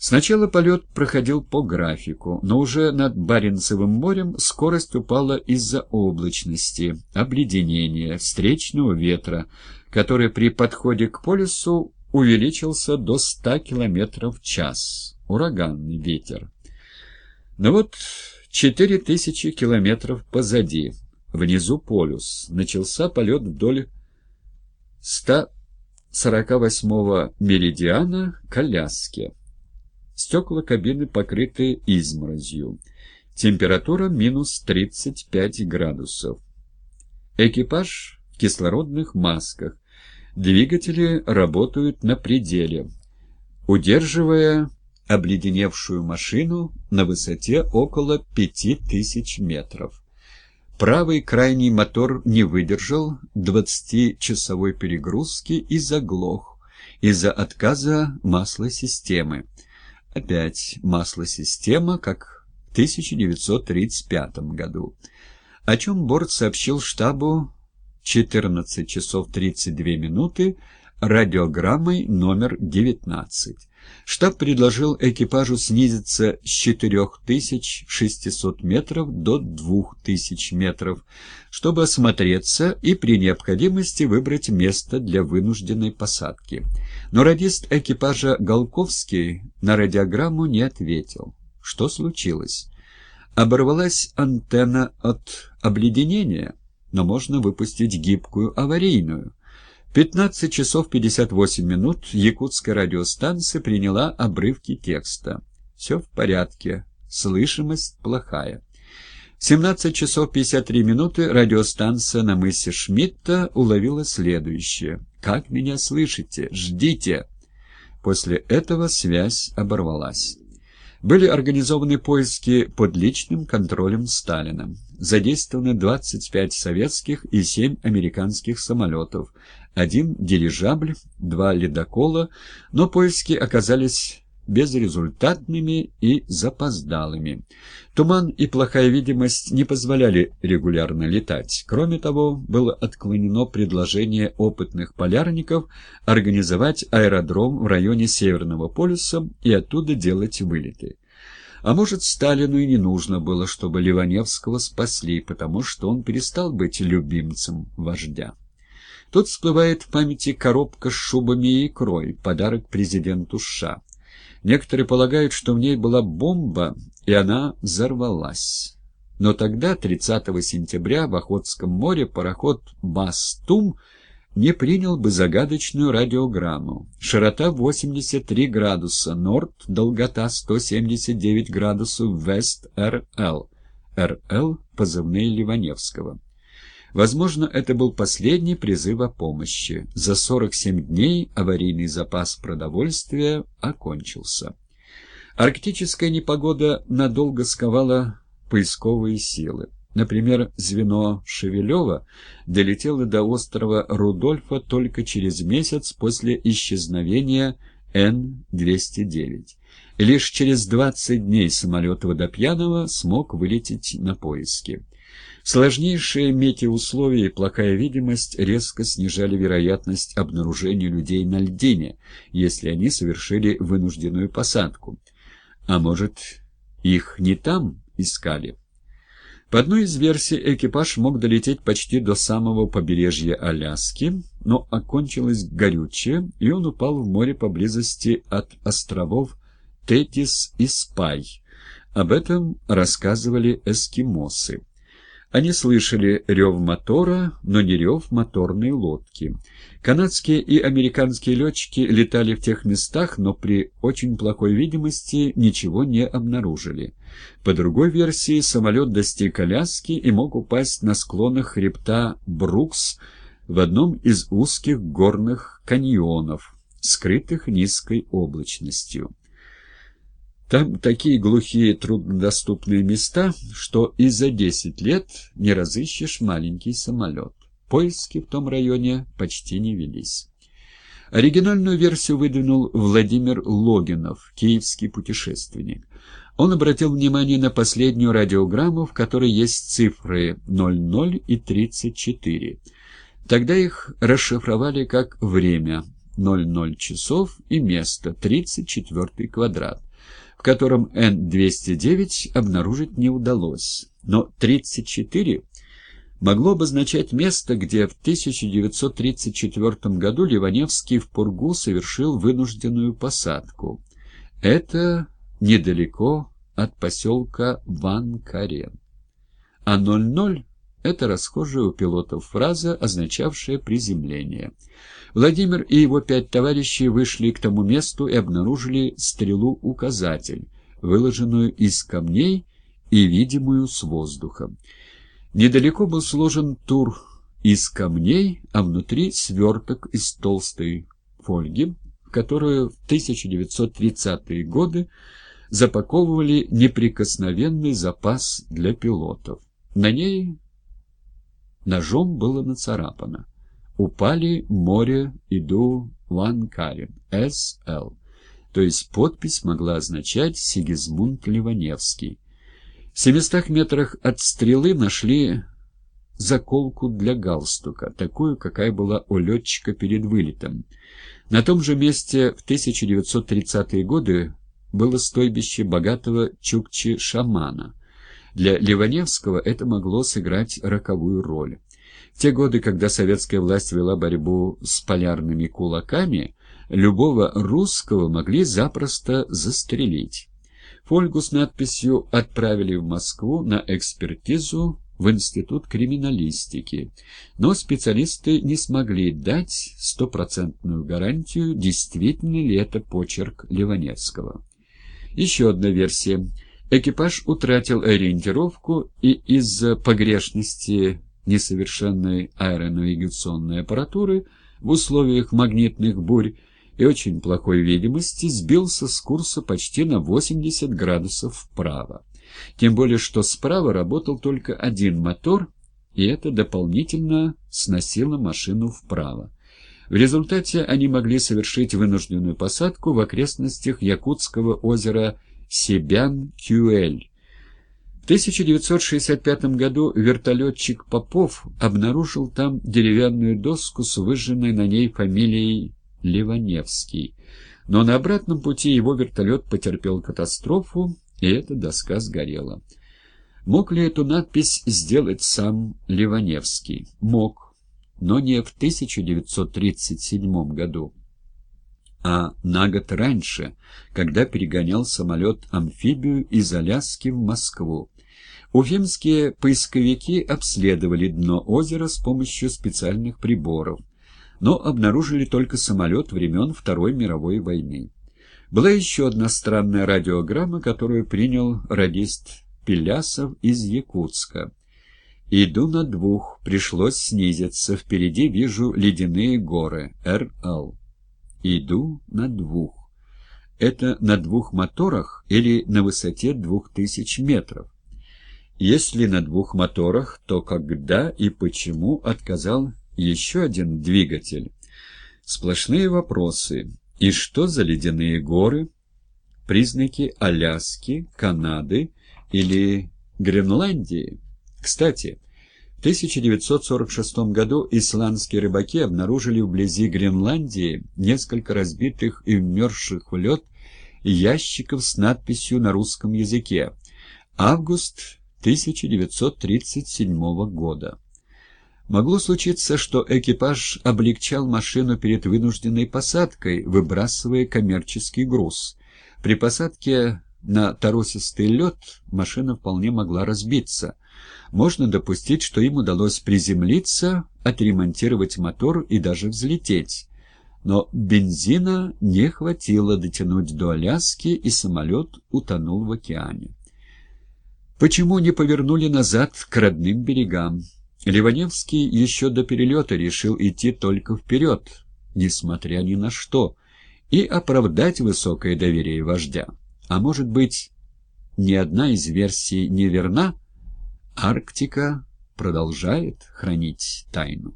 Сначала полет проходил по графику, но уже над Баренцевым морем скорость упала из-за облачности, обледенения, встречного ветра, который при подходе к полюсу увеличился до 100 км в час. Ураганный ветер. Но вот 4000 километров позади, внизу полюс, начался полет вдоль 148-го меридиана к Аляске. Стекла кабины покрыты изморозью. Температура минус 35 градусов. Экипаж в кислородных масках. Двигатели работают на пределе, удерживая обледеневшую машину на высоте около 5000 метров. Правый крайний мотор не выдержал 20-часовой перегрузки и заглох из-за отказа маслосистемы. Опять маслосистема, как в 1935 году. О чем борт сообщил штабу 14 часов 32 минуты радиограммой номер 19. Штаб предложил экипажу снизиться с 4600 метров до 2000 метров, чтобы осмотреться и при необходимости выбрать место для вынужденной посадки. Но радист экипажа Голковский на радиограмму не ответил. Что случилось? Оборвалась антенна от обледенения, но можно выпустить гибкую аварийную. 15 часов 58 минут якутская радиостанция приняла обрывки текста. Все в порядке, слышимость плохая. В 17 часов 53 минуты радиостанция на мысе Шмидта уловила следующее. «Как меня слышите? Ждите!» После этого связь оборвалась. Были организованы поиски под личным контролем Сталина. Задействованы 25 советских и 7 американских самолетов, один дирижабль, два ледокола, но поиски оказались безрезультатными и запоздалыми. Туман и плохая видимость не позволяли регулярно летать. Кроме того, было отклонено предложение опытных полярников организовать аэродром в районе Северного полюса и оттуда делать вылеты. А может, Сталину и не нужно было, чтобы Ливаневского спасли, потому что он перестал быть любимцем вождя. Тут всплывает в памяти коробка с шубами и икрой, подарок президенту США. Некоторые полагают, что в ней была бомба, и она взорвалась. Но тогда, 30 сентября, в Охотском море пароход «Бастум» не принял бы загадочную радиограмму. Широта 83 градуса, норд, долгота 179 градусов, вест, РЛ. РЛ – позывные Ливаневского. Возможно, это был последний призыв о помощи. За 47 дней аварийный запас продовольствия окончился. Арктическая непогода надолго сковала поисковые силы. Например, звено Шевелева долетело до острова Рудольфа только через месяц после исчезновения Н-209. Лишь через 20 дней самолет Водопьянова смог вылететь на поиски. Сложнейшие метеоусловия и плохая видимость резко снижали вероятность обнаружения людей на льдине, если они совершили вынужденную посадку. А может, их не там искали? По одной из версий, экипаж мог долететь почти до самого побережья Аляски, но окончилось горючее, и он упал в море поблизости от островов Тетис и Спай. Об этом рассказывали эскимосы. Они слышали рев мотора, но не рев моторной лодки. Канадские и американские летчики летали в тех местах, но при очень плохой видимости ничего не обнаружили. По другой версии, самолет достиг Аляски и мог упасть на склонах хребта Брукс в одном из узких горных каньонов, скрытых низкой облачностью. Там такие глухие труднодоступные места, что и за десять лет не разыщешь маленький самолет. Поиски в том районе почти не велись. Оригинальную версию выдвинул Владимир Логинов, киевский путешественник. Он обратил внимание на последнюю радиограмму, в которой есть цифры 00 и 34. Тогда их расшифровали как «время» 00 часов и место 34 квадрат. В котором Н-209 обнаружить не удалось, но 34 могло обозначать место, где в 1934 году Ливаневский в Пургу совершил вынужденную посадку. Это недалеко от поселка Ван-Карен. А 00 — это расхожая у пилотов фраза, означавшая приземление. Владимир и его пять товарищей вышли к тому месту и обнаружили стрелу-указатель, выложенную из камней и видимую с воздуха. Недалеко был сложен тур из камней, а внутри сверток из толстой фольги, в которую в 1930-е годы запаковывали неприкосновенный запас для пилотов. На ней ножом было нацарапано «Упали море, иду Ланкарин, С.Л.» То есть подпись могла означать «Сигизмунд Ливаневский». В семистах метрах от стрелы нашли заколку для галстука, такую, какая была у летчика перед вылетом. На том же месте в 1930-е годы было стойбище богатого чукчи-шамана. Для Ливаневского это могло сыграть роковую роль. В те годы, когда советская власть вела борьбу с полярными кулаками, любого русского могли запросто застрелить. Фольгу с надписью отправили в Москву на экспертизу в Институт криминалистики, но специалисты не смогли дать стопроцентную гарантию, действительно ли это почерк Ливаневского. Еще одна версия. Экипаж утратил ориентировку и из-за погрешности несовершенной аэронавигационной аппаратуры в условиях магнитных бурь и очень плохой видимости сбился с курса почти на 80 градусов вправо. Тем более, что справа работал только один мотор, и это дополнительно сносило машину вправо. В результате они могли совершить вынужденную посадку в окрестностях Якутского озера Себян-Кюэль. В 1965 году вертолетчик Попов обнаружил там деревянную доску с выжженной на ней фамилией Ливаневский. Но на обратном пути его вертолет потерпел катастрофу, и эта доска сгорела. Мог ли эту надпись сделать сам Ливаневский? Мог но не в 1937 году, а на год раньше, когда перегонял самолет-амфибию из Аляски в Москву. Уфимские поисковики обследовали дно озера с помощью специальных приборов, но обнаружили только самолет времен Второй мировой войны. Была еще одна странная радиограмма, которую принял радист Пелясов из Якутска. Иду на двух, пришлось снизиться, впереди вижу ледяные горы, РЛ. Иду на двух. Это на двух моторах или на высоте двух тысяч метров? Если на двух моторах, то когда и почему отказал еще один двигатель? Сплошные вопросы. И что за ледяные горы? Признаки Аляски, Канады или Гренландии? Кстати, в 1946 году исландские рыбаки обнаружили вблизи Гренландии несколько разбитых и вмерзших в лед ящиков с надписью на русском языке «Август 1937 года». Могло случиться, что экипаж облегчал машину перед вынужденной посадкой, выбрасывая коммерческий груз. При посадке на торосистый лед машина вполне могла разбиться – можно допустить, что им удалось приземлиться, отремонтировать мотор и даже взлететь. Но бензина не хватило дотянуть до Аляски, и самолет утонул в океане. Почему не повернули назад к родным берегам? Ливаневский еще до перелета решил идти только вперед, несмотря ни на что, и оправдать высокое доверие вождя. А может быть, ни одна из версий не верна? Арктика продолжает хранить тайну.